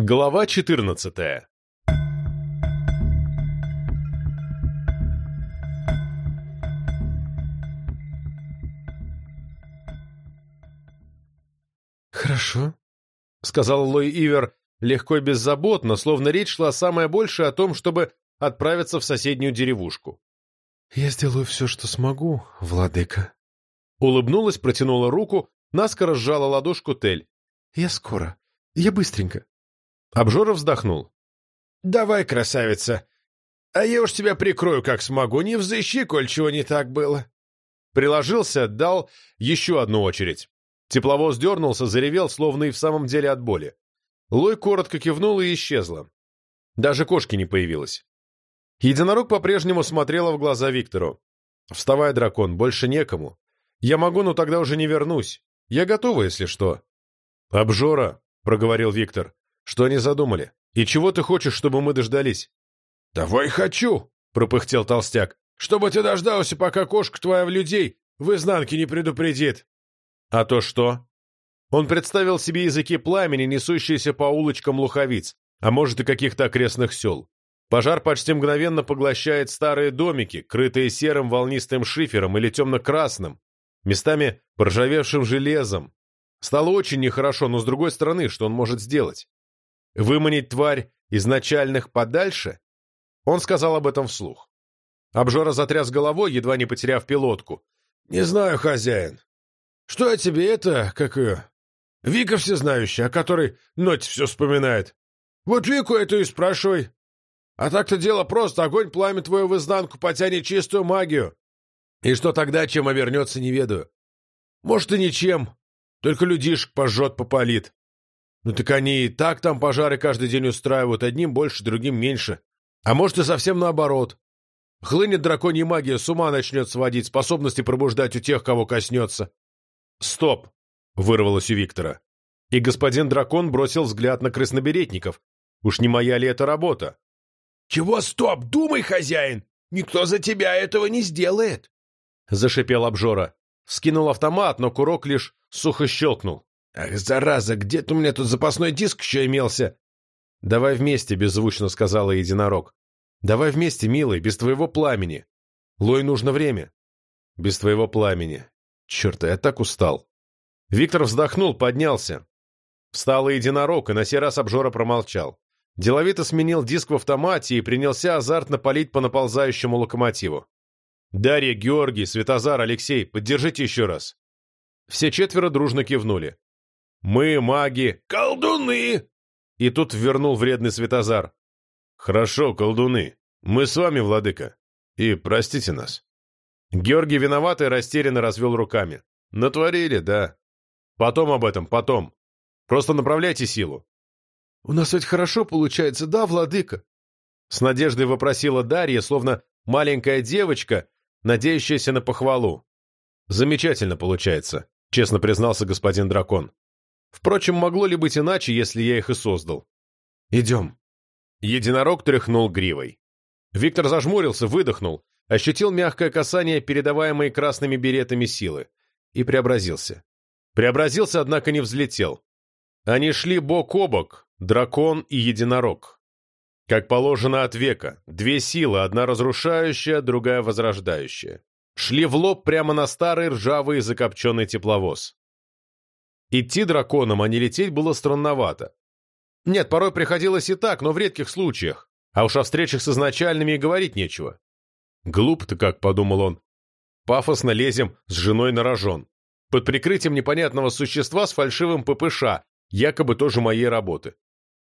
Глава 14 «Хорошо», — сказал Лой Ивер легко и беззаботно, словно речь шла самое большее о том, чтобы отправиться в соседнюю деревушку. «Я сделаю все, что смогу, владыка». Улыбнулась, протянула руку, наскоро сжала ладошку Тель. «Я скоро. Я быстренько». Обжора вздохнул. «Давай, красавица. А я уж тебя прикрою, как смогу. Не взыщи, коль чего не так было». Приложился, дал еще одну очередь. Тепловоз дернулся, заревел, словно и в самом деле от боли. Лой коротко кивнул и исчезла. Даже кошки не появилось. Единорог по-прежнему смотрела в глаза Виктору. «Вставай, дракон, больше некому. Я могу, но тогда уже не вернусь. Я готова, если что». «Обжора», — проговорил Виктор. «Что они задумали? И чего ты хочешь, чтобы мы дождались?» «Давай хочу», — пропыхтел толстяк. «Чтобы ты дождался, пока кошка твоя в людей в изнанке не предупредит». А то что? Он представил себе языки пламени, несущиеся по улочкам луховиц, а может и каких-то окрестных сел. Пожар почти мгновенно поглощает старые домики, крытые серым волнистым шифером или темно-красным, местами поржавевшим железом. Стало очень нехорошо, но с другой стороны, что он может сделать? Выманить тварь из начальных подальше? Он сказал об этом вслух. Обжора затряс головой, едва не потеряв пилотку. «Не знаю, хозяин. Что я тебе это, как ее? Вика всезнающая, о которой Ноть все вспоминает. Вот Вику эту и спрашивай. А так-то дело просто, огонь пламя твое в изнанку потянет чистую магию. И что тогда, чем обернется, не ведаю. Может, и ничем, только людишек пожжет, попалит. Ну так они и так там пожары каждый день устраивают, одним больше, другим меньше. А может, и совсем наоборот. Хлынет драконья магия, с ума начнет сводить, способности пробуждать у тех, кого коснется. «Стоп!» — вырвалось у Виктора. И господин дракон бросил взгляд на красноберетников. «Уж не моя ли это работа?» «Чего стоп? Думай, хозяин! Никто за тебя этого не сделает!» Зашипел обжора. Скинул автомат, но курок лишь сухо щелкнул. «Ах, зараза, где-то у меня тут запасной диск еще имелся!» «Давай вместе», — беззвучно сказала единорог. «Давай вместе, милый, без твоего пламени. Лой нужно время». «Без твоего пламени. Черт, я так устал. Виктор вздохнул, поднялся. Встал единорог, и на сей раз обжора промолчал. Деловито сменил диск в автомате и принялся азартно палить по наползающему локомотиву. «Дарья, Георгий, Светозар, Алексей, поддержите еще раз». Все четверо дружно кивнули. «Мы, маги...» «Колдуны!» И тут вернул вредный Светозар. «Хорошо, колдуны. Мы с вами, владыка. И простите нас». Георгий виноватый растерянно развел руками. Натворили, да. Потом об этом, потом. Просто направляйте силу. У нас ведь хорошо получается, да, владыка? С надеждой вопросила Дарья, словно маленькая девочка, надеющаяся на похвалу. Замечательно получается, честно признался господин дракон. Впрочем, могло ли быть иначе, если я их и создал? Идем. Единорог тряхнул гривой. Виктор зажмурился, выдохнул, ощутил мягкое касание передаваемой красными беретами силы и преобразился. Преобразился, однако не взлетел. Они шли бок о бок, дракон и единорог. Как положено от века, две силы, одна разрушающая, другая возрождающая. Шли в лоб прямо на старый ржавый закопченный тепловоз. Идти драконом, а не лететь было странновато. Нет, порой приходилось и так, но в редких случаях. А уж о встречах с изначальными и говорить нечего. Глуп-то как, подумал он. Пафосно лезем с женой на рожон. Под прикрытием непонятного существа с фальшивым ППШ, якобы тоже моей работы.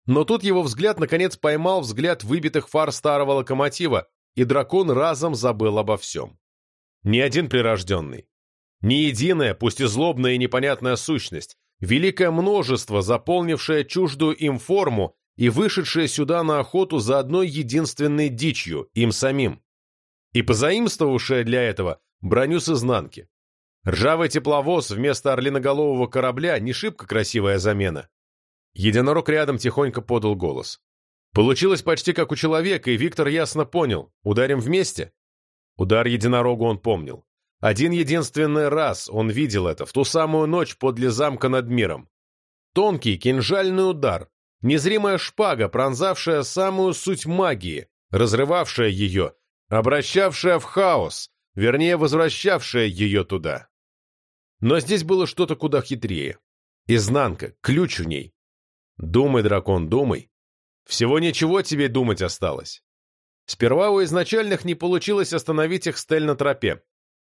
Но тут его взгляд наконец поймал взгляд выбитых фар старого локомотива, и дракон разом забыл обо всем. Ни один прирожденный. Ни единая, пусть и злобная и непонятная сущность, великое множество, заполнившее чуждую им форму и вышедшее сюда на охоту за одной единственной дичью, им самим и позаимствовавшая для этого броню с изнанки. Ржавый тепловоз вместо орлиноголового корабля не шибко красивая замена. Единорог рядом тихонько подал голос. Получилось почти как у человека, и Виктор ясно понял. Ударим вместе? Удар единорогу он помнил. Один единственный раз он видел это, в ту самую ночь подле замка над миром. Тонкий кинжальный удар, Незримая шпага, пронзавшая самую суть магии, разрывавшая ее, обращавшая в хаос, вернее, возвращавшая ее туда. Но здесь было что-то куда хитрее. Изнанка, ключ в ней. Думай, дракон, думай. Всего ничего тебе думать осталось. Сперва у изначальных не получилось остановить их стель на тропе.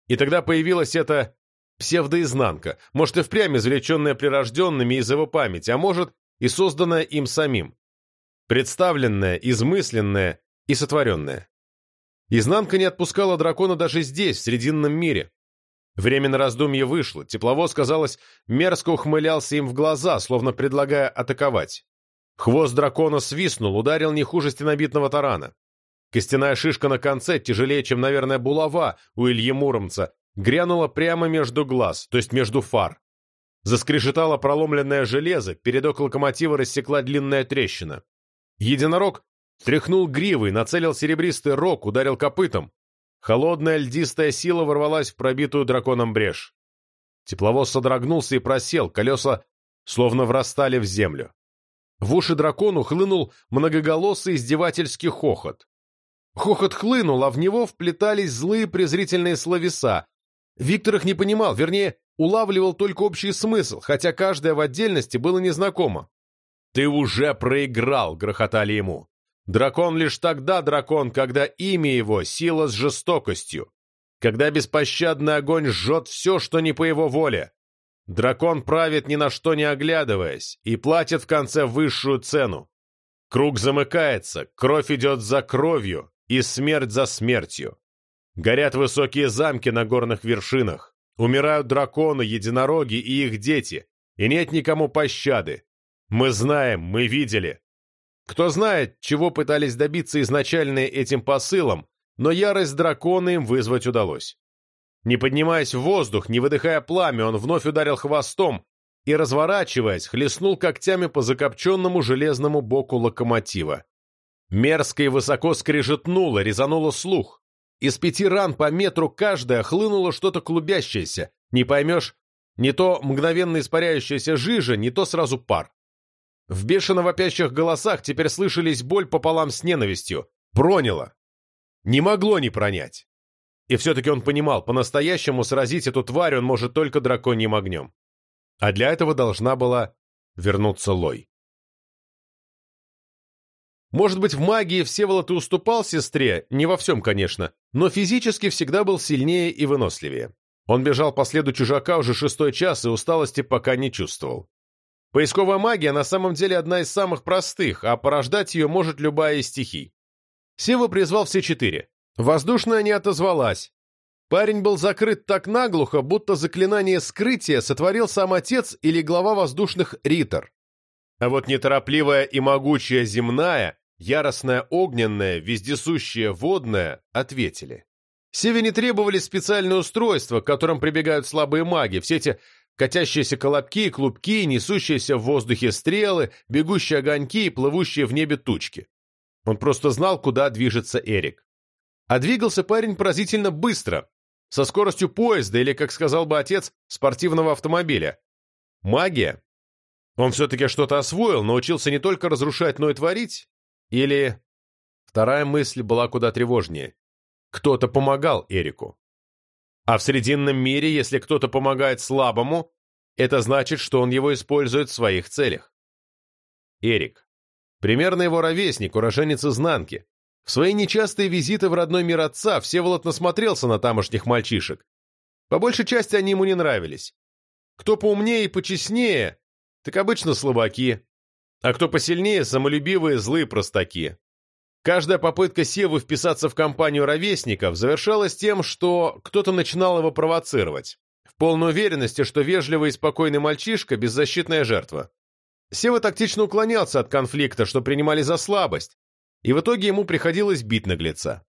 И тогда появилась эта псевдоизнанка, может и впрямь извлеченная прирожденными из его памяти, а может и созданная им самим. Представленная, измысленная и сотворенная. Изнанка не отпускала дракона даже здесь, в Срединном мире. Время на раздумье вышло, тепловоз, казалось, мерзко ухмылялся им в глаза, словно предлагая атаковать. Хвост дракона свистнул, ударил не хуже стенобитного тарана. Костяная шишка на конце, тяжелее, чем, наверное, булава у Ильи Муромца, грянула прямо между глаз, то есть между фар. Заскрежетало проломленное железо, передок локомотива рассекла длинная трещина. Единорог тряхнул гривой, нацелил серебристый рог, ударил копытом. Холодная льдистая сила ворвалась в пробитую драконом брешь. Тепловоз содрогнулся и просел, колеса словно врастали в землю. В уши дракону хлынул многоголосый издевательский хохот. Хохот хлынул, а в него вплетались злые презрительные словеса. Виктор их не понимал, вернее, улавливал только общий смысл, хотя каждое в отдельности было незнакомо. «Ты уже проиграл!» — грохотали ему. «Дракон лишь тогда дракон, когда имя его — сила с жестокостью, когда беспощадный огонь жжет все, что не по его воле. Дракон правит ни на что не оглядываясь и платит в конце высшую цену. Круг замыкается, кровь идет за кровью и смерть за смертью. Горят высокие замки на горных вершинах, умирают драконы, единороги и их дети, и нет никому пощады. Мы знаем, мы видели. Кто знает, чего пытались добиться изначально этим посылом, но ярость дракона им вызвать удалось. Не поднимаясь в воздух, не выдыхая пламя, он вновь ударил хвостом и, разворачиваясь, хлестнул когтями по закопченному железному боку локомотива. Мерзко и высоко скрежетнуло, резануло слух. Из пяти ран по метру каждая хлынуло что-то клубящееся. Не поймешь, не то мгновенно испаряющаяся жижа, не то сразу пар. В бешено вопящих голосах теперь слышались боль пополам с ненавистью. Проняло. Не могло не пронять. И все-таки он понимал, по-настоящему сразить эту тварь он может только драконьим огнем. А для этого должна была вернуться Лой. Может быть, в магии Всеволод и уступал сестре, не во всем, конечно, но физически всегда был сильнее и выносливее. Он бежал по следу чужака уже шестой час и усталости пока не чувствовал. Поисковая магия на самом деле одна из самых простых, а порождать ее может любая из стихий. Сева призвал все четыре. Воздушная не отозвалась. Парень был закрыт так наглухо, будто заклинание скрытия сотворил сам отец или глава воздушных Ритор. А вот неторопливая и могучая земная, яростная огненная, вездесущая водная ответили. Севе не требовали специальные устройства, к которым прибегают слабые маги, все эти катящиеся колобки, клубки, несущиеся в воздухе стрелы, бегущие огоньки и плывущие в небе тучки. Он просто знал, куда движется Эрик. А двигался парень поразительно быстро, со скоростью поезда или, как сказал бы отец, спортивного автомобиля. Магия он все-таки что-то освоил, научился не только разрушать, но и творить? Или... Вторая мысль была куда тревожнее. Кто-то помогал Эрику. А в Срединном мире, если кто-то помогает слабому, это значит, что он его использует в своих целях. Эрик. Примерно его ровесник, уроженец изнанки. В свои нечастые визиты в родной мир отца Всеволод насмотрелся на тамошних мальчишек. По большей части они ему не нравились. Кто поумнее и почестнее, так обычно слабаки. А кто посильнее, самолюбивые злые простаки. Каждая попытка Севы вписаться в компанию ровесников завершалась тем, что кто-то начинал его провоцировать, в полной уверенности, что вежливый и спокойный мальчишка – беззащитная жертва. Сева тактично уклонялся от конфликта, что принимали за слабость, и в итоге ему приходилось бить наглеца.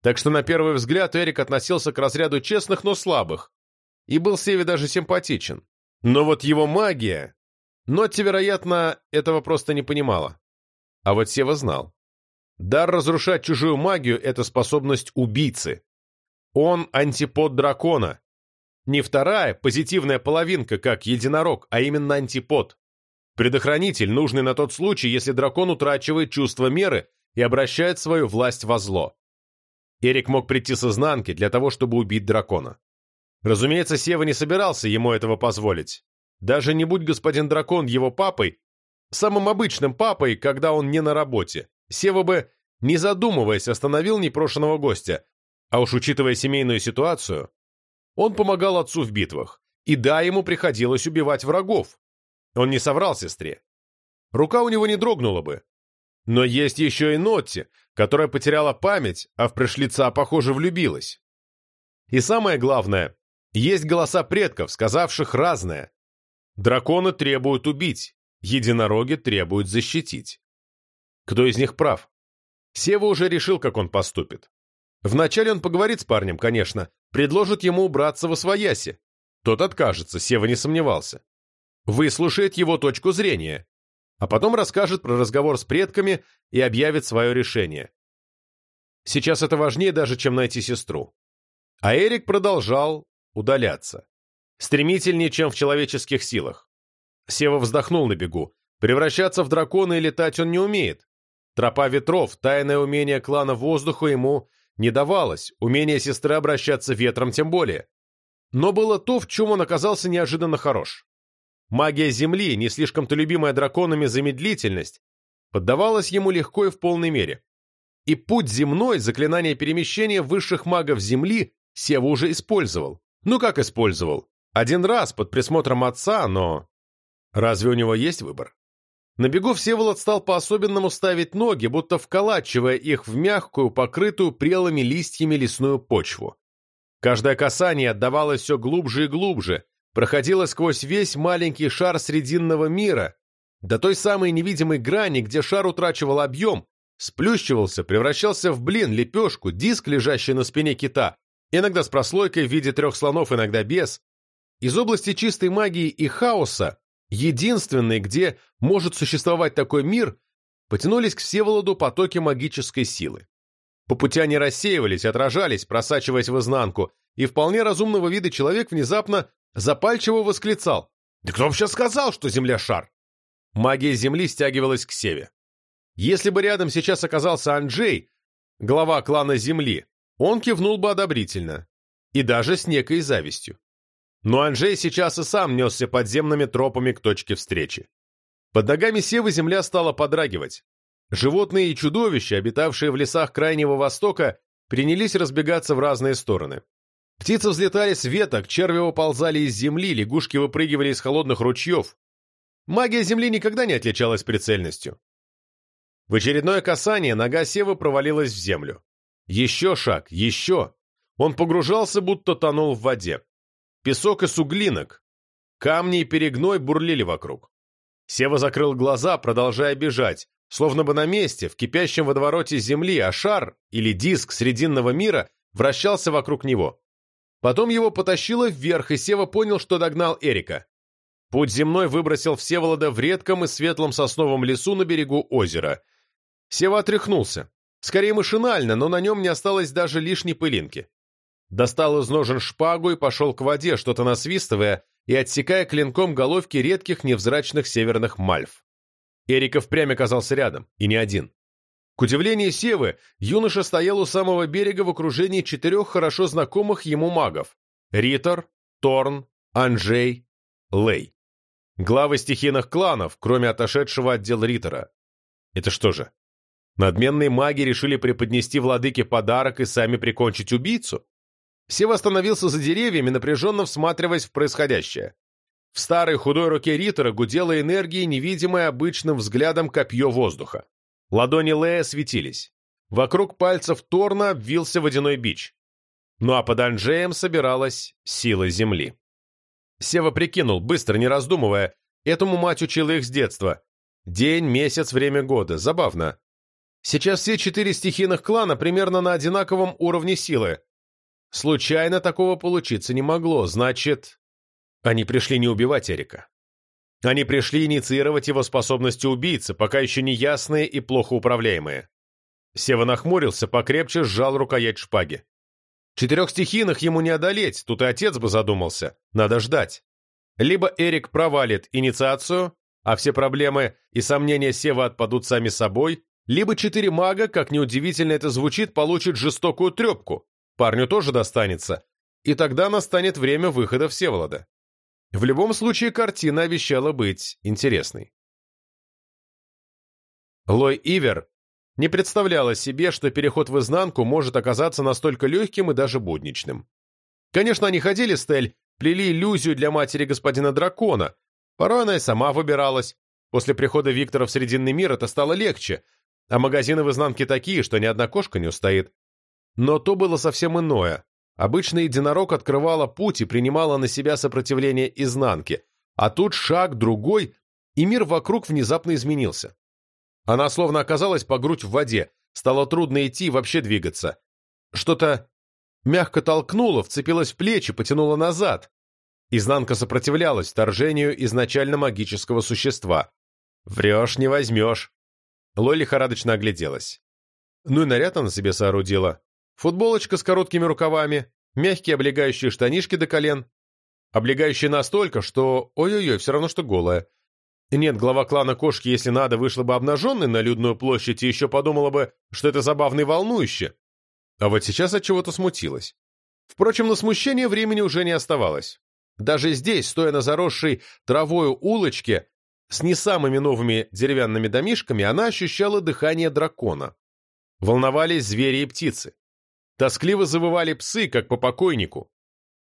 Так что на первый взгляд Эрик относился к разряду честных, но слабых, и был Севе даже симпатичен. Но вот его магия Нотти, вероятно, этого просто не понимала. А вот Сева знал. Дар разрушать чужую магию — это способность убийцы. Он антипод дракона. Не вторая, позитивная половинка, как единорог, а именно антипод. Предохранитель, нужный на тот случай, если дракон утрачивает чувство меры и обращает свою власть во зло. Эрик мог прийти с изнанки для того, чтобы убить дракона. Разумеется, Сева не собирался ему этого позволить. Даже не будь господин дракон его папой, самым обычным папой, когда он не на работе, Сева бы, не задумываясь, остановил непрошенного гостя, а уж учитывая семейную ситуацию, он помогал отцу в битвах. И да, ему приходилось убивать врагов. Он не соврал сестре. Рука у него не дрогнула бы. Но есть еще и Нотти, которая потеряла память, а в пришлица, похоже, влюбилась. И самое главное, есть голоса предков, сказавших разное. Драконы требуют убить, единороги требуют защитить. Кто из них прав? Сева уже решил, как он поступит. Вначале он поговорит с парнем, конечно, предложит ему убраться во свояси. Тот откажется, Сева не сомневался. Выслушает его точку зрения, а потом расскажет про разговор с предками и объявит свое решение. Сейчас это важнее даже, чем найти сестру. А Эрик продолжал удаляться. Стремительнее, чем в человеческих силах. Сева вздохнул на бегу. Превращаться в дракона и летать он не умеет. Тропа ветров, тайное умение клана воздуха ему не давалось, умение сестры обращаться ветром тем более. Но было то, в чем он оказался неожиданно хорош. Магия Земли, не слишком-то любимая драконами замедлительность, поддавалась ему легко и в полной мере. И путь земной, заклинание перемещения высших магов Земли, Сева уже использовал. Ну как использовал? Один раз под присмотром отца, но... Разве у него есть выбор? На бегу Всеволод стал по-особенному ставить ноги, будто вколачивая их в мягкую, покрытую прелыми листьями лесную почву. Каждое касание отдавалось все глубже и глубже, проходило сквозь весь маленький шар Срединного мира, до той самой невидимой грани, где шар утрачивал объем, сплющивался, превращался в блин, лепешку, диск, лежащий на спине кита, иногда с прослойкой в виде трех слонов, иногда без. Из области чистой магии и хаоса единственный, где может существовать такой мир, потянулись к Всеволоду потоки магической силы. По пути они рассеивались, отражались, просачиваясь в изнанку, и вполне разумного вида человек внезапно запальчиво восклицал. «Да кто вообще сказал, что Земля шар?» Магия Земли стягивалась к Севе. Если бы рядом сейчас оказался Анджей, глава клана Земли, он кивнул бы одобрительно. И даже с некой завистью. Но Анжей сейчас и сам несся подземными тропами к точке встречи. Под ногами Севы земля стала подрагивать. Животные и чудовища, обитавшие в лесах Крайнего Востока, принялись разбегаться в разные стороны. Птицы взлетали с веток, черви уползали из земли, лягушки выпрыгивали из холодных ручьев. Магия земли никогда не отличалась прицельностью. В очередное касание нога Севы провалилась в землю. Еще шаг, еще. Он погружался, будто тонул в воде. Песок и суглинок. Камни и перегной бурлили вокруг. Сева закрыл глаза, продолжая бежать, словно бы на месте, в кипящем водовороте земли, а шар, или диск Срединного мира, вращался вокруг него. Потом его потащило вверх, и Сева понял, что догнал Эрика. Путь земной выбросил Всеволода в редком и светлом сосновом лесу на берегу озера. Сева отряхнулся. Скорее машинально, но на нем не осталось даже лишней пылинки достал из ножен шпагу и пошел к воде, что-то насвистывая и отсекая клинком головки редких невзрачных северных мальв. Эриков впрямь оказался рядом, и не один. К удивлению Севы, юноша стоял у самого берега в окружении четырех хорошо знакомых ему магов – Ритор, Торн, Анжей, Лей. Главы стихийных кланов, кроме отошедшего отдел Ритора. Это что же? Надменные маги решили преподнести владыке подарок и сами прикончить убийцу? Сева остановился за деревьями, напряженно всматриваясь в происходящее. В старой худой руке Риттера гудела энергией, невидимая обычным взглядом копье воздуха. Ладони Лея светились. Вокруг пальцев Торна обвился водяной бич. Ну а под Анжеем собиралась сила земли. Сева прикинул, быстро, не раздумывая. Этому мать учила их с детства. День, месяц, время года. Забавно. Сейчас все четыре стихийных клана примерно на одинаковом уровне силы. Случайно такого получиться не могло, значит... Они пришли не убивать Эрика. Они пришли инициировать его способности убийцы, пока еще не ясные и плохо управляемые. Сева нахмурился, покрепче сжал рукоять шпаги. Четырех стихийных ему не одолеть, тут и отец бы задумался. Надо ждать. Либо Эрик провалит инициацию, а все проблемы и сомнения Сева отпадут сами собой, либо четыре мага, как неудивительно это звучит, получат жестокую трепку, парню тоже достанется, и тогда настанет время выхода Всеволода. В любом случае, картина обещала быть интересной. Лой Ивер не представляла себе, что переход в изнанку может оказаться настолько легким и даже будничным. Конечно, они ходили с Тель, плели иллюзию для матери господина дракона. Порой она и сама выбиралась. После прихода Виктора в Срединный мир это стало легче, а магазины в изнанке такие, что ни одна кошка не устоит. Но то было совсем иное. Обычно единорог открывала путь и принимала на себя сопротивление изнанки, а тут шаг, другой, и мир вокруг внезапно изменился. Она словно оказалась по грудь в воде, стало трудно идти и вообще двигаться. Что-то мягко толкнуло, вцепилось в плечи, потянуло назад. Изнанка сопротивлялась вторжению изначально магического существа. «Врешь, не возьмешь». Лоли лихорадочно огляделась. Ну и наряд она себе соорудила. Футболочка с короткими рукавами, мягкие облегающие штанишки до колен. Облегающие настолько, что ой-ой-ой, все равно что голая. Нет, глава клана кошки, если надо, вышла бы обнаженной на людную площадь и еще подумала бы, что это забавно и волнующе. А вот сейчас от чего-то смутилась. Впрочем, на смущение времени уже не оставалось. Даже здесь, стоя на заросшей травою улочке, с не самыми новыми деревянными домишками, она ощущала дыхание дракона. Волновались звери и птицы. Тоскливо завывали псы, как по покойнику.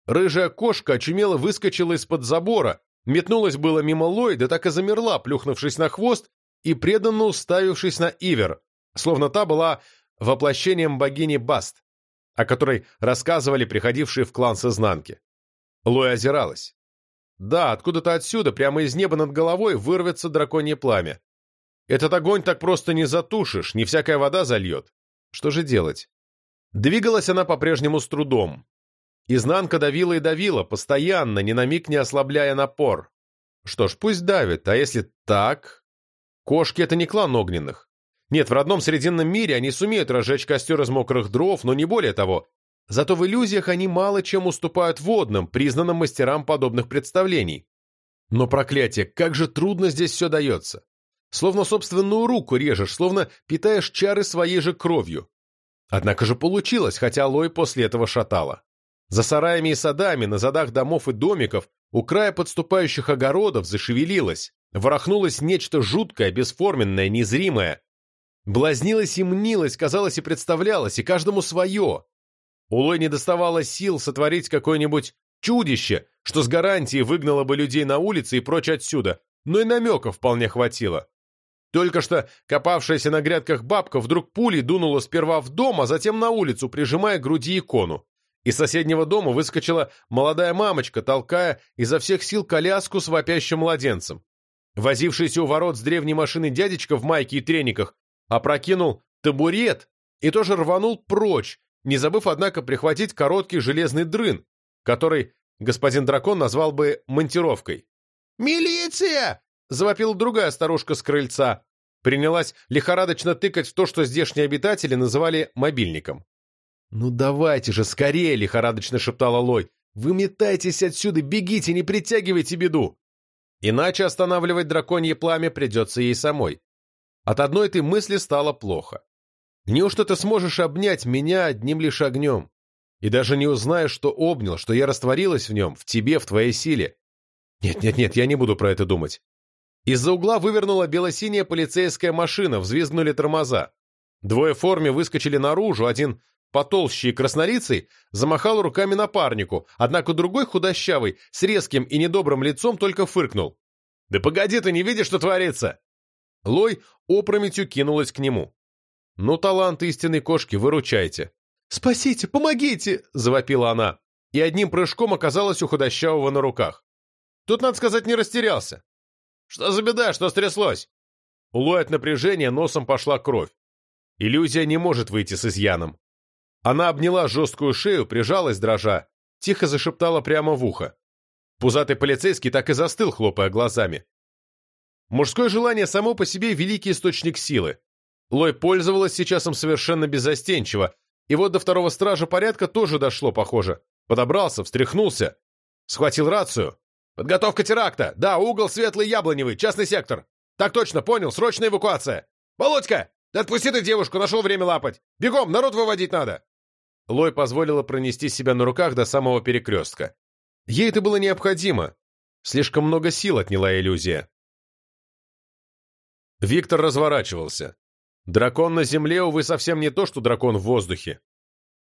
Рыжая кошка очумело выскочила из-под забора, метнулась было мимо Лой, да так и замерла, плюхнувшись на хвост и преданно уставившись на Ивер, словно та была воплощением богини Баст, о которой рассказывали приходившие в клан с изнанки. Лой озиралась. Да, откуда-то отсюда, прямо из неба над головой, вырвется драконье пламя. Этот огонь так просто не затушишь, не всякая вода зальет. Что же делать? Двигалась она по-прежнему с трудом. Изнанка давила и давила, постоянно, ни на миг не ослабляя напор. Что ж, пусть давит, а если так... Кошки — это не клан огненных. Нет, в родном Срединном мире они сумеют разжечь костер из мокрых дров, но не более того. Зато в иллюзиях они мало чем уступают водным, признанным мастерам подобных представлений. Но, проклятие, как же трудно здесь все дается. Словно собственную руку режешь, словно питаешь чары своей же кровью. Однако же получилось, хотя Лой после этого шатала. За сараями и садами, на задах домов и домиков, у края подступающих огородов зашевелилось, ворохнулось нечто жуткое, бесформенное, незримое. Блазнилось и мнилось, казалось и представлялось, и каждому свое. У Лой не доставало сил сотворить какое-нибудь чудище, что с гарантией выгнало бы людей на улице и прочь отсюда, но и намеков вполне хватило. Только что копавшаяся на грядках бабка вдруг пулей дунула сперва в дом, а затем на улицу, прижимая к груди икону. Из соседнего дома выскочила молодая мамочка, толкая изо всех сил коляску с вопящим младенцем. Возившийся у ворот с древней машины дядечка в майке и трениках опрокинул табурет и тоже рванул прочь, не забыв, однако, прихватить короткий железный дрын, который господин дракон назвал бы монтировкой. «Милиция!» Завопила другая старушка с крыльца. Принялась лихорадочно тыкать в то, что здешние обитатели называли мобильником. «Ну давайте же, скорее!» — лихорадочно шептала Лой. «Вы метайтесь отсюда, бегите, не притягивайте беду!» Иначе останавливать драконье пламя придется ей самой. От одной этой мысли стало плохо. Неужто ты сможешь обнять меня одним лишь огнем? И даже не узнаешь, что обнял, что я растворилась в нем, в тебе, в твоей силе. Нет-нет-нет, я не буду про это думать. Из-за угла вывернула бело-синяя полицейская машина, взвизгнули тормоза. Двое в форме выскочили наружу, один потолще и краснолицый замахал руками напарнику, однако другой худощавый, с резким и недобрым лицом только фыркнул. «Да погоди, ты не видишь, что творится?» Лой опрометью кинулась к нему. «Ну, талант истинной кошки, выручайте!» «Спасите, помогите!» — завопила она, и одним прыжком оказалась у худощавого на руках. Тут, надо сказать, не растерялся. «Что за беда? Что стряслось?» У Лой от напряжения носом пошла кровь. Иллюзия не может выйти с изъяном. Она обняла жесткую шею, прижалась дрожа, тихо зашептала прямо в ухо. Пузатый полицейский так и застыл, хлопая глазами. Мужское желание само по себе великий источник силы. Лой пользовалась сейчас им совершенно беззастенчиво, и вот до второго стража порядка тоже дошло, похоже. Подобрался, встряхнулся, схватил рацию. Подготовка теракта! Да, угол светлый яблоневый, частный сектор! Так точно, понял, срочная эвакуация! Володька, да отпусти ты девушку, нашел время лапать! Бегом, народ выводить надо!» Лой позволила пронести себя на руках до самого перекрестка. Ей это было необходимо. Слишком много сил отняла иллюзия. Виктор разворачивался. Дракон на земле, увы, совсем не то, что дракон в воздухе.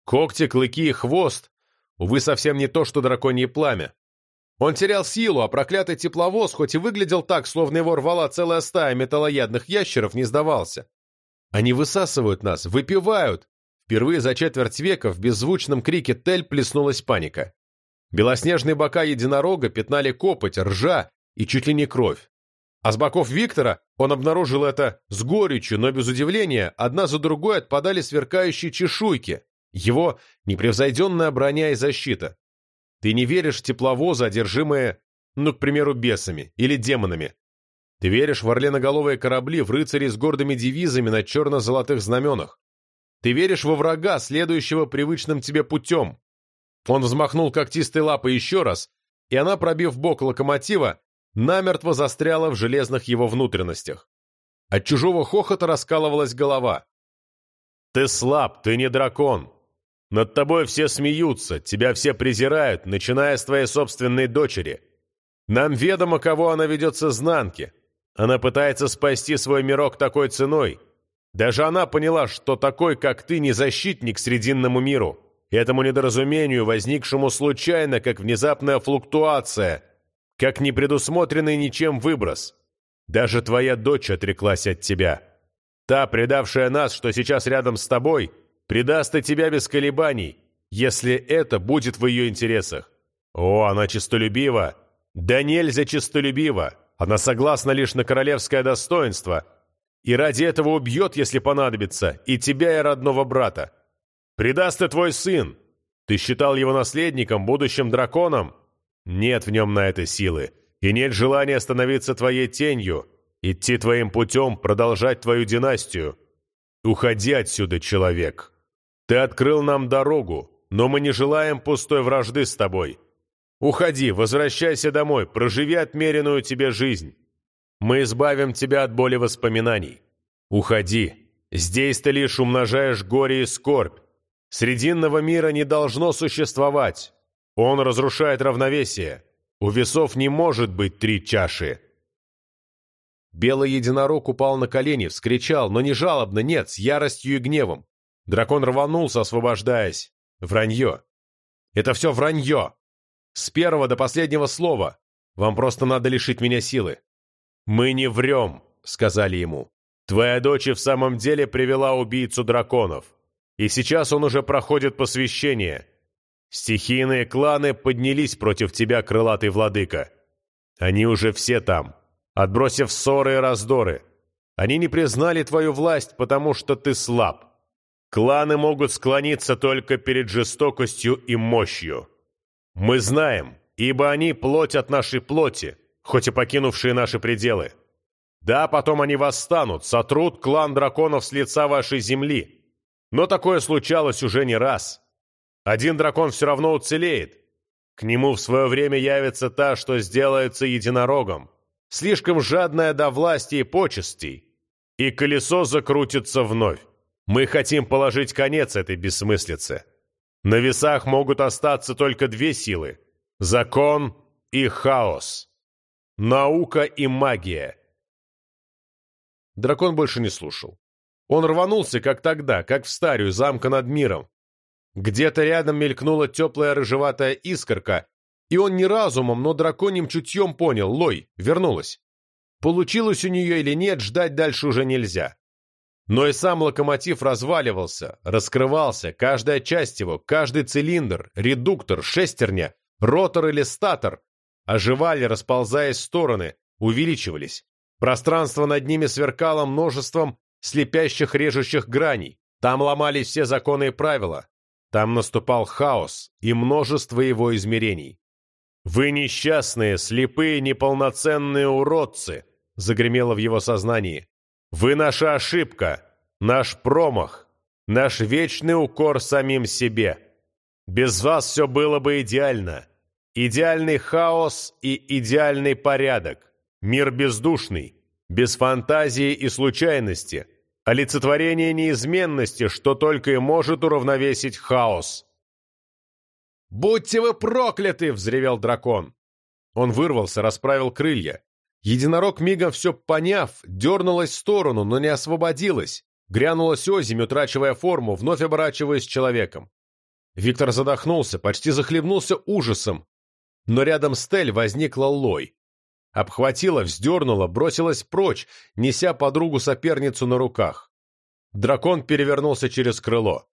Когти, клыки и хвост, увы, совсем не то, что драконье пламя. Он терял силу, а проклятый тепловоз, хоть и выглядел так, словно его рвала целая стая металлоядных ящеров, не сдавался. Они высасывают нас, выпивают. Впервые за четверть века в беззвучном крике Тель плеснулась паника. Белоснежные бока единорога пятнали копоть, ржа и чуть ли не кровь. А с боков Виктора он обнаружил это с горечью, но без удивления, одна за другой отпадали сверкающие чешуйки, его непревзойденная броня и защита. Ты не веришь в тепловозы, одержимые, ну, к примеру, бесами или демонами. Ты веришь в орленоголовые корабли, в рыцарей с гордыми девизами на черно-золотых знаменах. Ты веришь во врага, следующего привычным тебе путем. Он взмахнул когтистой лапой еще раз, и она, пробив бок локомотива, намертво застряла в железных его внутренностях. От чужого хохота раскалывалась голова. «Ты слаб, ты не дракон. Над тобой все смеются, тебя все презирают, начиная с твоей собственной дочери. Нам ведомо, кого она ведет с изнанки. Она пытается спасти свой мирок такой ценой. Даже она поняла, что такой, как ты, не защитник срединному миру. Этому недоразумению, возникшему случайно, как внезапная флуктуация – как непредусмотренный ничем выброс. Даже твоя дочь отреклась от тебя. Та, предавшая нас, что сейчас рядом с тобой, предаст и тебя без колебаний, если это будет в ее интересах. О, она честолюбива! Да нельзя честолюбива! Она согласна лишь на королевское достоинство, и ради этого убьет, если понадобится, и тебя, и родного брата. Предаст и твой сын. Ты считал его наследником, будущим драконом, нет в нем на это силы, и нет желания становиться твоей тенью, идти твоим путем, продолжать твою династию. Уходи отсюда, человек. Ты открыл нам дорогу, но мы не желаем пустой вражды с тобой. Уходи, возвращайся домой, проживи отмеренную тебе жизнь. Мы избавим тебя от боли воспоминаний. Уходи. Здесь ты лишь умножаешь горе и скорбь. Срединного мира не должно существовать. Он разрушает равновесие. У весов не может быть три чаши. Белый единорог упал на колени, вскричал, но не жалобно, нет, с яростью и гневом. Дракон рванулся, освобождаясь. Вранье. Это все вранье. С первого до последнего слова. Вам просто надо лишить меня силы. «Мы не врем», — сказали ему. «Твоя дочь в самом деле привела убийцу драконов. И сейчас он уже проходит посвящение. Стихийные кланы поднялись против тебя, крылатый владыка. Они уже все там, отбросив ссоры и раздоры. Они не признали твою власть, потому что ты слаб. Кланы могут склониться только перед жестокостью и мощью. Мы знаем, ибо они плоть от нашей плоти, хоть и покинувшие наши пределы. Да, потом они восстанут, сотрут клан драконов с лица вашей земли. Но такое случалось уже не раз. Один дракон все равно уцелеет. К нему в свое время явится та, что сделается единорогом, слишком жадная до власти и почестей, и колесо закрутится вновь. Мы хотим положить конец этой бессмыслице. На весах могут остаться только две силы – закон и хаос, наука и магия. Дракон больше не слушал. Он рванулся, как тогда, как в старую замка над миром, где-то рядом мелькнула теплая рыжеватая искорка, и он не разумом, но драконьим чутьем понял, Лой, вернулась. Получилось у нее или нет, ждать дальше уже нельзя. Но и сам локомотив разваливался, раскрывался, каждая часть его, каждый цилиндр, редуктор, шестерня, ротор или статор оживали, расползаясь в стороны, увеличивались. Пространство над ними сверкало множеством слепящих режущих граней. Там ломались все законы и правила, там наступал хаос и множество его измерений. «Вы несчастные, слепые, неполноценные уродцы!» загремело в его сознании. «Вы наша ошибка, наш промах, наш вечный укор самим себе. Без вас все было бы идеально. Идеальный хаос и идеальный порядок. Мир бездушный, без фантазии и случайности. Олицетворение неизменности, что только и может уравновесить хаос. «Будьте вы прокляты!» — взревел дракон. Он вырвался, расправил крылья. Единорог, мигом все поняв, дернулась в сторону, но не освободилась. Грянулась озимь, утрачивая форму, вновь оборачиваясь человеком. Виктор задохнулся, почти захлебнулся ужасом. Но рядом с Тель возникла Лой. Обхватила, вздернула, бросилась прочь, неся подругу-соперницу на руках. Дракон перевернулся через крыло.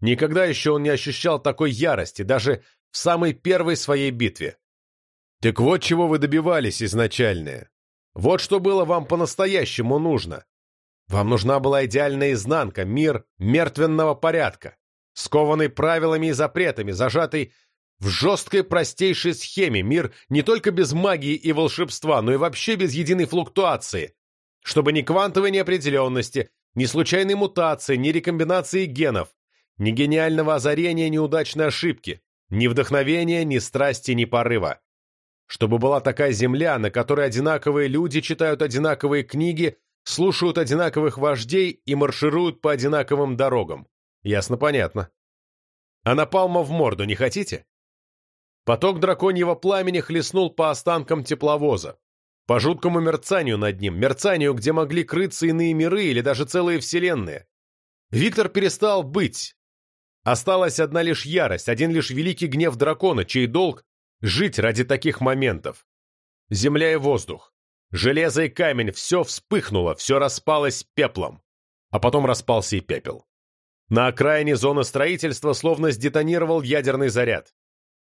Никогда еще он не ощущал такой ярости, даже в самой первой своей битве. Так вот чего вы добивались изначальное. Вот что было вам по-настоящему нужно. Вам нужна была идеальная изнанка, мир мертвенного порядка, скованный правилами и запретами, зажатый в жесткой простейшей схеме, мир не только без магии и волшебства, но и вообще без единой флуктуации, чтобы ни квантовой неопределенности, ни случайной мутации, ни рекомбинации генов, ни гениального озарения, ни удачной ошибки, ни вдохновения, ни страсти, ни порыва чтобы была такая земля, на которой одинаковые люди читают одинаковые книги, слушают одинаковых вождей и маршируют по одинаковым дорогам. Ясно-понятно. А напалма в морду не хотите? Поток драконьего пламени хлестнул по останкам тепловоза. По жуткому мерцанию над ним, мерцанию, где могли крыться иные миры или даже целые вселенные. Виктор перестал быть. Осталась одна лишь ярость, один лишь великий гнев дракона, чей долг Жить ради таких моментов. Земля и воздух, железо и камень, все вспыхнуло, все распалось пеплом. А потом распался и пепел. На окраине зоны строительства словно сдетонировал ядерный заряд.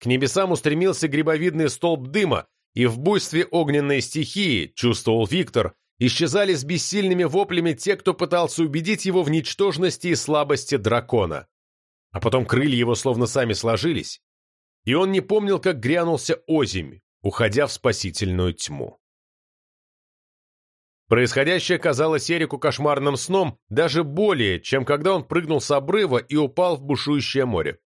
К небесам устремился грибовидный столб дыма, и в буйстве огненной стихии, чувствовал Виктор, исчезали с бессильными воплями те, кто пытался убедить его в ничтожности и слабости дракона. А потом крылья его словно сами сложились, и он не помнил, как грянулся озимь, уходя в спасительную тьму. Происходящее казалось Эрику кошмарным сном даже более, чем когда он прыгнул с обрыва и упал в бушующее море.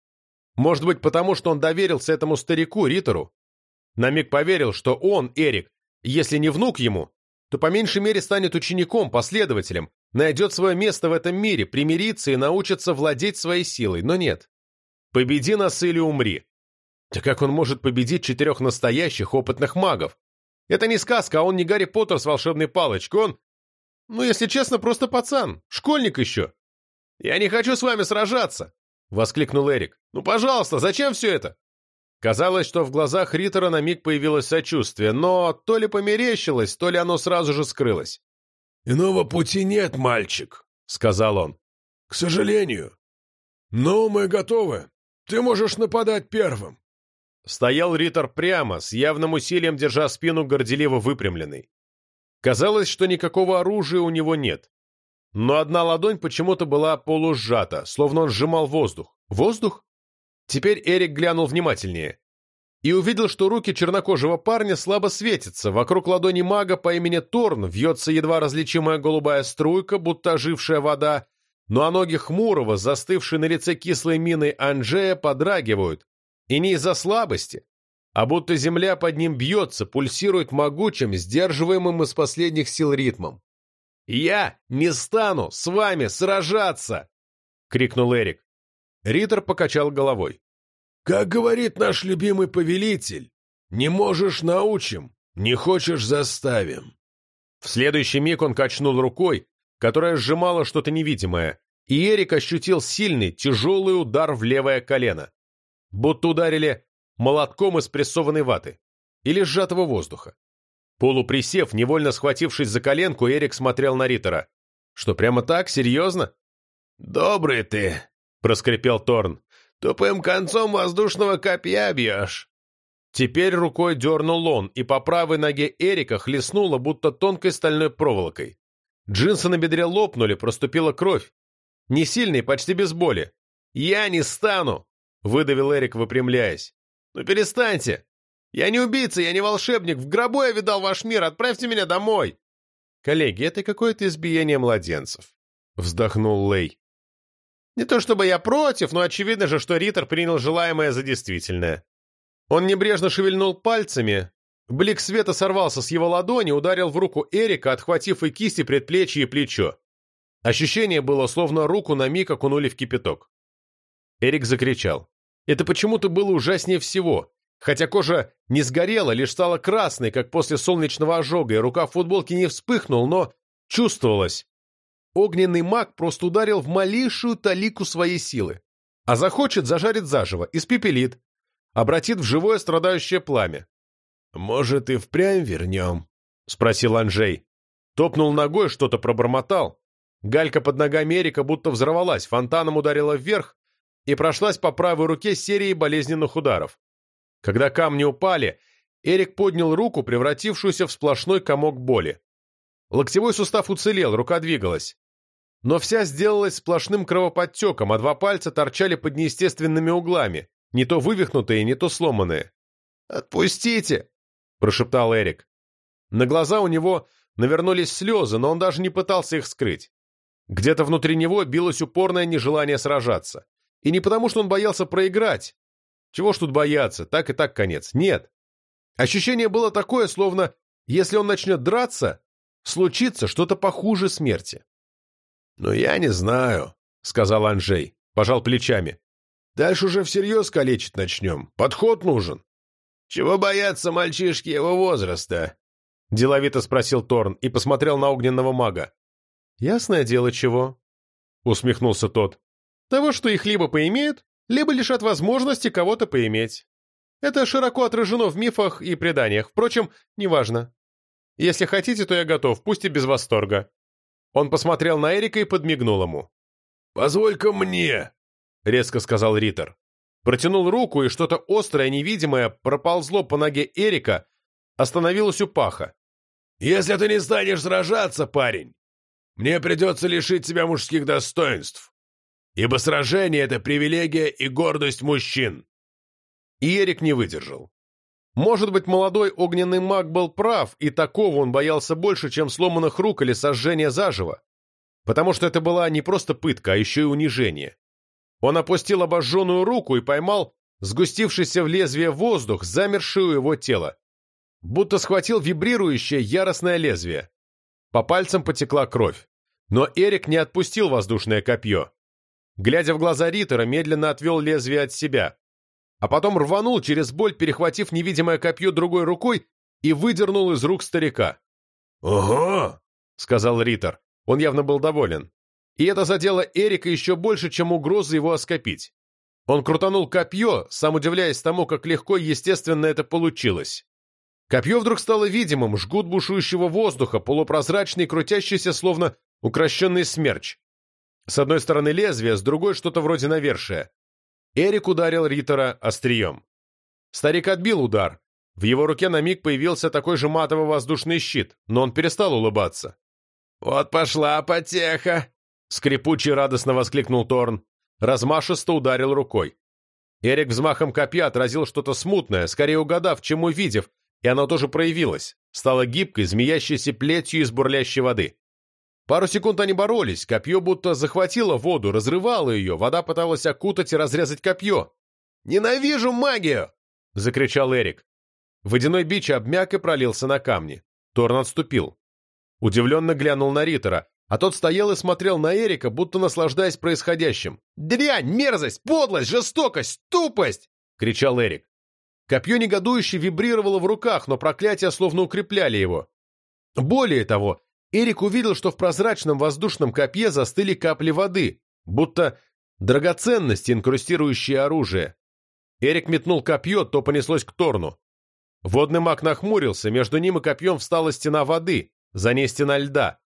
Может быть, потому что он доверился этому старику, Ритору? На миг поверил, что он, Эрик, если не внук ему, то по меньшей мере станет учеником, последователем, найдет свое место в этом мире, примирится и научится владеть своей силой, но нет. Победи нас или умри. Да как он может победить четырех настоящих опытных магов? Это не сказка, а он не Гарри Поттер с волшебной палочкой, он... Ну, если честно, просто пацан, школьник еще. «Я не хочу с вами сражаться!» — воскликнул Эрик. «Ну, пожалуйста, зачем все это?» Казалось, что в глазах Риттера на миг появилось сочувствие, но то ли померещилось, то ли оно сразу же скрылось. «Иного пути нет, мальчик», — сказал он. «К сожалению. Но мы готовы. Ты можешь нападать первым. Стоял Риттер прямо, с явным усилием держа спину горделиво выпрямленной. Казалось, что никакого оружия у него нет. Но одна ладонь почему-то была полусжата, словно он сжимал воздух. Воздух? Теперь Эрик глянул внимательнее и увидел, что руки чернокожего парня слабо светятся. Вокруг ладони мага по имени Торн вьется едва различимая голубая струйка, будто ожившая вода, но а ноги хмурого, застывшие на лице кислой миной Анджея, подрагивают, и не из-за слабости, а будто земля под ним бьется, пульсирует могучим, сдерживаемым из последних сил ритмом. «Я не стану с вами сражаться!» — крикнул Эрик. Риттер покачал головой. «Как говорит наш любимый повелитель, не можешь — научим, не хочешь — заставим». В следующий миг он качнул рукой, которая сжимала что-то невидимое, и Эрик ощутил сильный, тяжелый удар в левое колено будто ударили молотком из прессованной ваты или сжатого воздуха. Полуприсев, невольно схватившись за коленку, Эрик смотрел на Риттера. «Что, прямо так? Серьезно?» «Добрый ты!» — проскрипел Торн. «Тупым концом воздушного копья бьешь!» Теперь рукой дернул он, и по правой ноге Эрика хлестнуло, будто тонкой стальной проволокой. Джинсы на бедре лопнули, проступила кровь. Не сильный, почти без боли. «Я не стану!» Выдавил Эрик, выпрямляясь. «Ну перестаньте! Я не убийца, я не волшебник, в гробу я видал ваш мир, отправьте меня домой!» «Коллеги, это какое-то избиение младенцев», — вздохнул Лей. «Не то чтобы я против, но очевидно же, что Риттер принял желаемое за действительное». Он небрежно шевельнул пальцами, блик света сорвался с его ладони, ударил в руку Эрика, отхватив и кисти, предплечье и плечо. Ощущение было, словно руку на миг окунули в кипяток. Эрик закричал. Это почему-то было ужаснее всего. Хотя кожа не сгорела, лишь стала красной, как после солнечного ожога, и рука в футболке не вспыхнул, но чувствовалось. Огненный маг просто ударил в малейшую талику своей силы. А захочет, зажарит заживо, испепелит, обратит в живое страдающее пламя. «Может, и впрямь вернем?» — спросил Анжей. Топнул ногой, что-то пробормотал. Галька под ногами Эрика будто взорвалась, фонтаном ударила вверх и прошлась по правой руке серией болезненных ударов. Когда камни упали, Эрик поднял руку, превратившуюся в сплошной комок боли. Локтевой сустав уцелел, рука двигалась. Но вся сделалась сплошным кровоподтеком, а два пальца торчали под неестественными углами, не то вывихнутые, не то сломанные. «Отпустите!» – прошептал Эрик. На глаза у него навернулись слезы, но он даже не пытался их скрыть. Где-то внутри него билось упорное нежелание сражаться. И не потому, что он боялся проиграть. Чего ж тут бояться, так и так конец. Нет. Ощущение было такое, словно, если он начнет драться, случится что-то похуже смерти. «Ну, я не знаю», — сказал Анжей, пожал плечами. «Дальше уже всерьез калечить начнем. Подход нужен». «Чего бояться мальчишки его возраста?» — деловито спросил Торн и посмотрел на огненного мага. «Ясное дело, чего?» — усмехнулся тот. «Того, что их либо поимеют, либо лишат возможности кого-то поиметь. Это широко отражено в мифах и преданиях, впрочем, неважно. Если хотите, то я готов, пусть и без восторга». Он посмотрел на Эрика и подмигнул ему. «Позволь-ка мне!» — резко сказал Риттер. Протянул руку, и что-то острое, невидимое проползло по ноге Эрика, остановилось у паха. «Если ты не станешь сражаться, парень, мне придется лишить тебя мужских достоинств, ибо сражение — это привилегия и гордость мужчин». И Эрик не выдержал. Может быть, молодой огненный маг был прав, и такого он боялся больше, чем сломанных рук или сожжения заживо. Потому что это была не просто пытка, а еще и унижение. Он опустил обожженную руку и поймал сгустившийся в лезвие воздух, замерший у его тела. Будто схватил вибрирующее яростное лезвие. По пальцам потекла кровь. Но Эрик не отпустил воздушное копье. Глядя в глаза Риттера, медленно отвел лезвие от себя а потом рванул через боль, перехватив невидимое копье другой рукой и выдернул из рук старика. «Ого!» — сказал Риттер. Он явно был доволен. И это задело Эрика еще больше, чем угроза его оскопить. Он крутанул копье, сам удивляясь тому, как легко и естественно это получилось. Копье вдруг стало видимым, жгут бушующего воздуха, полупрозрачный, крутящийся, словно укращенный смерч. С одной стороны лезвие, с другой что-то вроде навершия. Эрик ударил Риттера острием. Старик отбил удар. В его руке на миг появился такой же матово-воздушный щит, но он перестал улыбаться. «Вот пошла потеха!» — скрипучий радостно воскликнул Торн. Размашисто ударил рукой. Эрик взмахом копья отразил что-то смутное, скорее угадав, чем увидев, и оно тоже проявилось. Стало гибкой, змеящейся плетью из бурлящей воды. Пару секунд они боролись, копье будто захватило воду, разрывало ее, вода пыталась окутать и разрезать копье. «Ненавижу магию!» — закричал Эрик. Водяной бич обмяк и пролился на камни. Торн отступил. Удивленно глянул на Риттера, а тот стоял и смотрел на Эрика, будто наслаждаясь происходящим. «Дрянь, мерзость, подлость, жестокость, тупость!» — кричал Эрик. Копье негодующе вибрировало в руках, но проклятия словно укрепляли его. Более того, Эрик увидел, что в прозрачном воздушном копье застыли капли воды, будто драгоценности, инкрустирующие оружие. Эрик метнул копье, то понеслось к Торну. Водный маг нахмурился, между ним и копьем встала стена воды, за ней стена льда.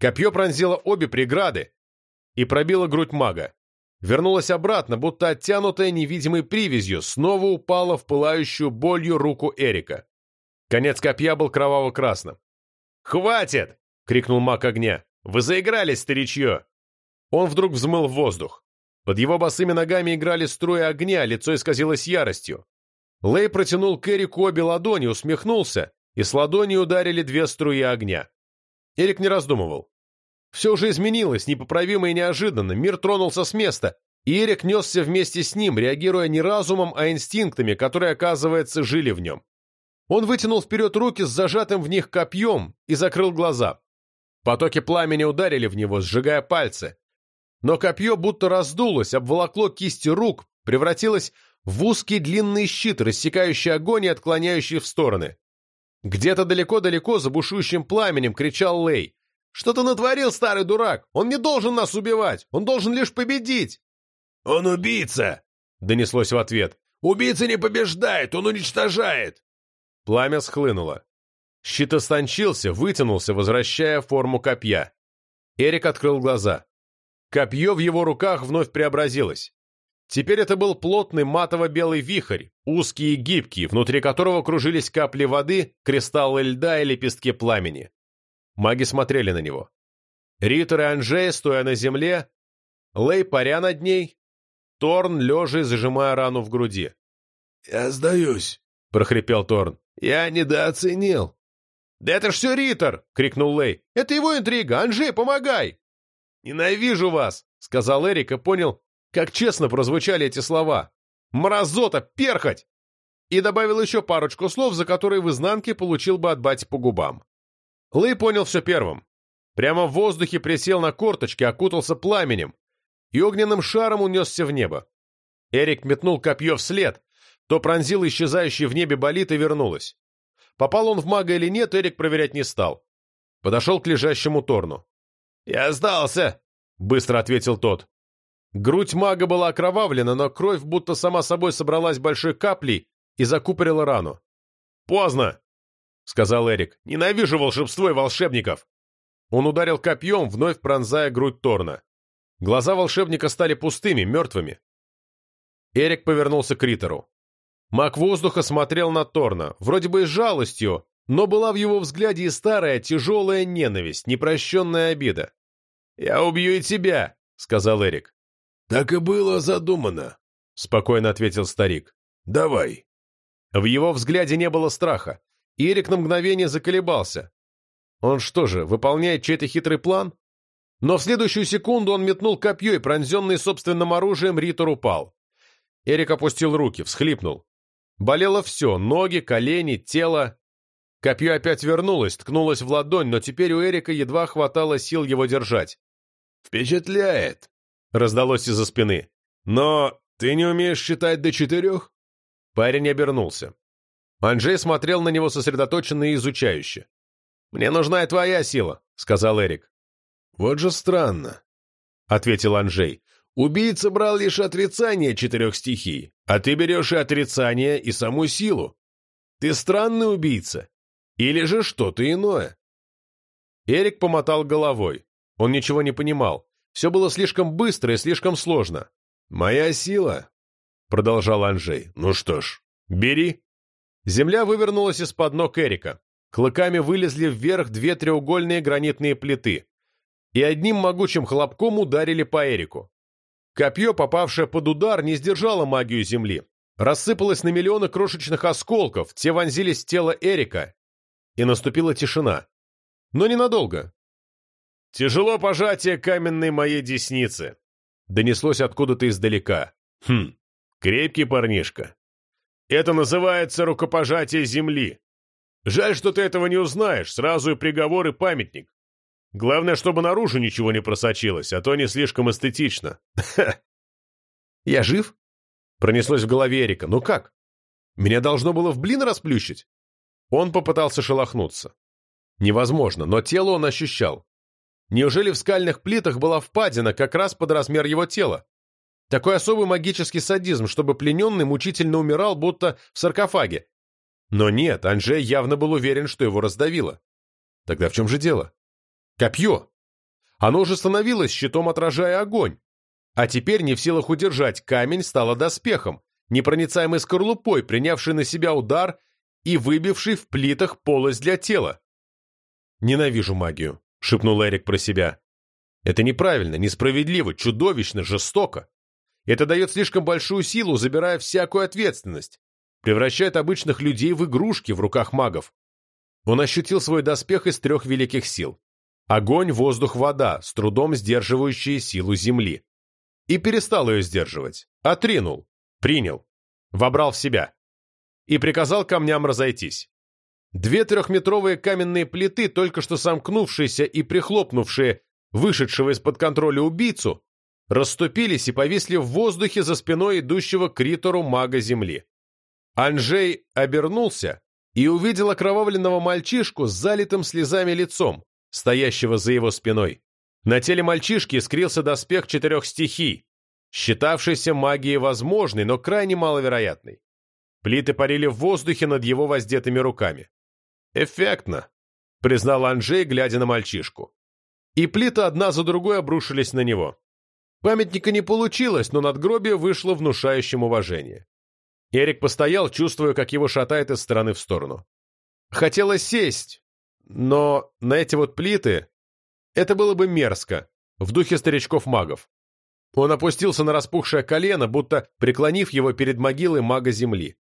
Копье пронзило обе преграды и пробило грудь мага. Вернулось обратно, будто оттянутая невидимой привязью, снова упала в пылающую болью руку Эрика. Конец копья был кроваво-красным. «Хватит!» — крикнул маг огня. «Вы заигрались, старичье!» Он вдруг взмыл в воздух. Под его босыми ногами играли струи огня, лицо исказилось яростью. Лэй протянул к Эрику обе ладони, усмехнулся, и с ладони ударили две струи огня. Эрик не раздумывал. Все уже изменилось, непоправимо и неожиданно, мир тронулся с места, И Эрик несся вместе с ним, реагируя не разумом, а инстинктами, которые, оказывается, жили в нем. Он вытянул вперед руки с зажатым в них копьем и закрыл глаза. Потоки пламени ударили в него, сжигая пальцы. Но копье будто раздулось, обволокло кисти рук, превратилось в узкий длинный щит, рассекающий огонь и отклоняющий в стороны. Где-то далеко-далеко за бушующим пламенем кричал Лей. «Что ты натворил, старый дурак? Он не должен нас убивать! Он должен лишь победить!» «Он убийца!» — донеслось в ответ. «Убийца не побеждает, он уничтожает!» Пламя схлынуло. Щит остончился, вытянулся, возвращая форму копья. Эрик открыл глаза. Копье в его руках вновь преобразилось. Теперь это был плотный матово-белый вихрь, узкий и гибкий, внутри которого кружились капли воды, кристаллы льда и лепестки пламени. Маги смотрели на него. Риттер и Анжей, стоя на земле, Лей паря над ней, Торн, лежа зажимая рану в груди. «Я сдаюсь», — прохрипел Торн. «Я недооценил». «Да это ж все Риттер!» — крикнул Лей. «Это его интрига! Анжей, помогай!» «Ненавижу вас!» — сказал Эрик и понял, как честно прозвучали эти слова. «Мразота! Перхоть!» И добавил еще парочку слов, за которые в изнанке получил бы от бати по губам. Лэй понял все первым. Прямо в воздухе присел на корточки, окутался пламенем и огненным шаром унесся в небо. Эрик метнул копье вслед, то пронзил исчезающий в небе болид и вернулась. Попал он в мага или нет, Эрик проверять не стал. Подошел к лежащему Торну. «Я сдался!» — быстро ответил тот. Грудь мага была окровавлена, но кровь будто сама собой собралась большой каплей и закупорила рану. «Поздно!» — сказал Эрик. «Ненавижу волшебство и волшебников!» Он ударил копьем, вновь пронзая грудь Торна. Глаза волшебника стали пустыми, мертвыми. Эрик повернулся к Ритеру. Маг воздуха смотрел на Торна, вроде бы и с жалостью, но была в его взгляде и старая, тяжелая ненависть, непрощенная обида. «Я убью и тебя», — сказал Эрик. «Так и было задумано», — спокойно ответил старик. «Давай». В его взгляде не было страха. Эрик на мгновение заколебался. Он что же, выполняет чей-то хитрый план? Но в следующую секунду он метнул копье, и пронзенный собственным оружием Ритор упал. Эрик опустил руки, всхлипнул. Болело все — ноги, колени, тело. Копье опять вернулось, ткнулось в ладонь, но теперь у Эрика едва хватало сил его держать. «Впечатляет!» — раздалось из-за спины. «Но ты не умеешь считать до четырех?» Парень обернулся. Анджей смотрел на него сосредоточенно и изучающе. «Мне нужна и твоя сила», — сказал Эрик. «Вот же странно», — ответил Анджей. «Убийца брал лишь отрицание четырех стихий, а ты берешь и отрицание, и саму силу. Ты странный убийца. Или же что-то иное?» Эрик помотал головой. Он ничего не понимал. Все было слишком быстро и слишком сложно. «Моя сила», — продолжал Анжей. «Ну что ж, бери». Земля вывернулась из-под ног Эрика. Клыками вылезли вверх две треугольные гранитные плиты. И одним могучим хлопком ударили по Эрику. Копье, попавшее под удар, не сдержало магию земли. Рассыпалось на миллионы крошечных осколков, те вонзились в тело Эрика, и наступила тишина. Но ненадолго. «Тяжело пожатие каменной моей десницы», — донеслось откуда-то издалека. «Хм, крепкий парнишка. Это называется рукопожатие земли. Жаль, что ты этого не узнаешь, сразу и приговор, и памятник. Главное, чтобы наружу ничего не просочилось, а то не слишком эстетично. «Я жив?» — пронеслось в голове Эрика. «Ну как? Меня должно было в блин расплющить?» Он попытался шелохнуться. Невозможно, но тело он ощущал. Неужели в скальных плитах была впадина как раз под размер его тела? Такой особый магический садизм, чтобы плененный мучительно умирал, будто в саркофаге. Но нет, Анжей явно был уверен, что его раздавило. Тогда в чем же дело? Копье. Оно уже становилось щитом, отражая огонь. А теперь, не в силах удержать, камень стало доспехом, непроницаемой скорлупой, принявший на себя удар и выбивший в плитах полость для тела. Ненавижу магию. — шепнул Эрик про себя. «Это неправильно, несправедливо, чудовищно, жестоко. Это дает слишком большую силу, забирая всякую ответственность, превращает обычных людей в игрушки в руках магов. Он ощутил свой доспех из трех великих сил. Огонь, воздух, вода, с трудом сдерживающие силу земли. и перестал ее сдерживать. Отринул, принял, вобрал в себя и приказал камням разойтись. Две трехметровые каменные плиты, только что сомкнувшиеся и прихлопнувшие вышедшего из-под контроля убийцу, расступились и повисли в воздухе за спиной идущего к Ритору мага земли. Анжей обернулся и увидел окровавленного мальчишку с залитым слезами лицом, стоящего за его спиной. На теле мальчишки искрился доспех четырех стихий, считавшийся магией возможной, но крайне маловероятной. Плиты парили в воздухе над его воздетыми руками. «Эффектно», — признал Анжей, глядя на мальчишку. И плиты одна за другой обрушились на него. Памятника не получилось, но надгробие вышло внушающим уважение. Эрик постоял, чувствуя, как его шатает из стороны в сторону. Хотелось сесть, но на эти вот плиты это было бы мерзко, в духе старичков-магов. Он опустился на распухшее колено, будто преклонив его перед могилой мага земли.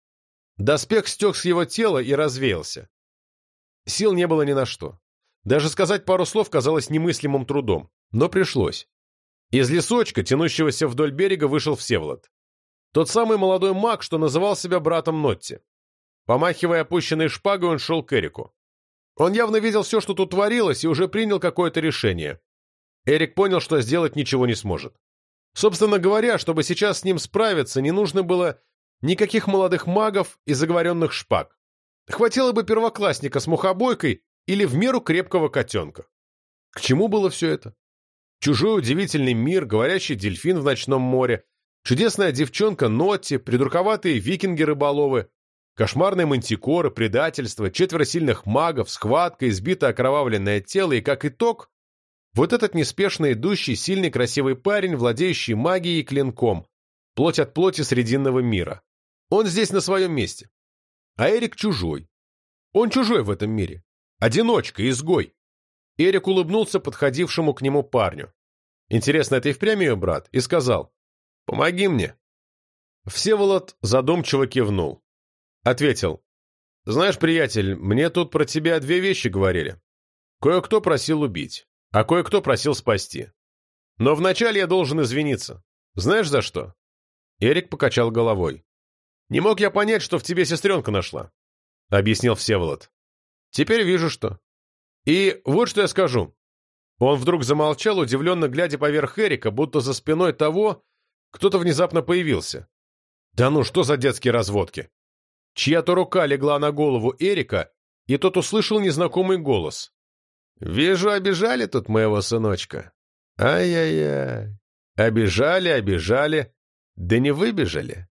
Доспех стек с его тела и развеялся. Сил не было ни на что. Даже сказать пару слов казалось немыслимым трудом, но пришлось. Из лесочка, тянущегося вдоль берега, вышел Всеволод. Тот самый молодой маг, что называл себя братом Нотти. Помахивая опущенной шпагой, он шел к Эрику. Он явно видел все, что тут творилось, и уже принял какое-то решение. Эрик понял, что сделать ничего не сможет. Собственно говоря, чтобы сейчас с ним справиться, не нужно было никаких молодых магов и заговоренных шпаг. Хватило бы первоклассника с мухобойкой или в меру крепкого котенка. К чему было все это? Чужой удивительный мир, говорящий дельфин в ночном море, чудесная девчонка Нотти, придурковатые викинги-рыболовы, кошмарные мантикоры, предательство, четверо сильных магов, схватка, избитое окровавленное тело и, как итог, вот этот неспешно идущий, сильный, красивый парень, владеющий магией и клинком, плоть от плоти срединного мира. Он здесь на своем месте. А Эрик чужой. Он чужой в этом мире. Одиночка, изгой. Эрик улыбнулся подходившему к нему парню. Интересно, это и впрямь ее брат? И сказал, «Помоги мне». Всеволод задумчиво кивнул. Ответил, «Знаешь, приятель, мне тут про тебя две вещи говорили. Кое-кто просил убить, а кое-кто просил спасти. Но вначале я должен извиниться. Знаешь, за что?» Эрик покачал головой. «Не мог я понять, что в тебе сестренка нашла», — объяснил Всеволод. «Теперь вижу, что. И вот что я скажу. Он вдруг замолчал, удивленно глядя поверх Эрика, будто за спиной того кто-то внезапно появился. Да ну, что за детские разводки? Чья-то рука легла на голову Эрика, и тот услышал незнакомый голос. «Вижу, обижали тут моего сыночка. Ай-яй-яй. Обижали, обижали, да не выбежали.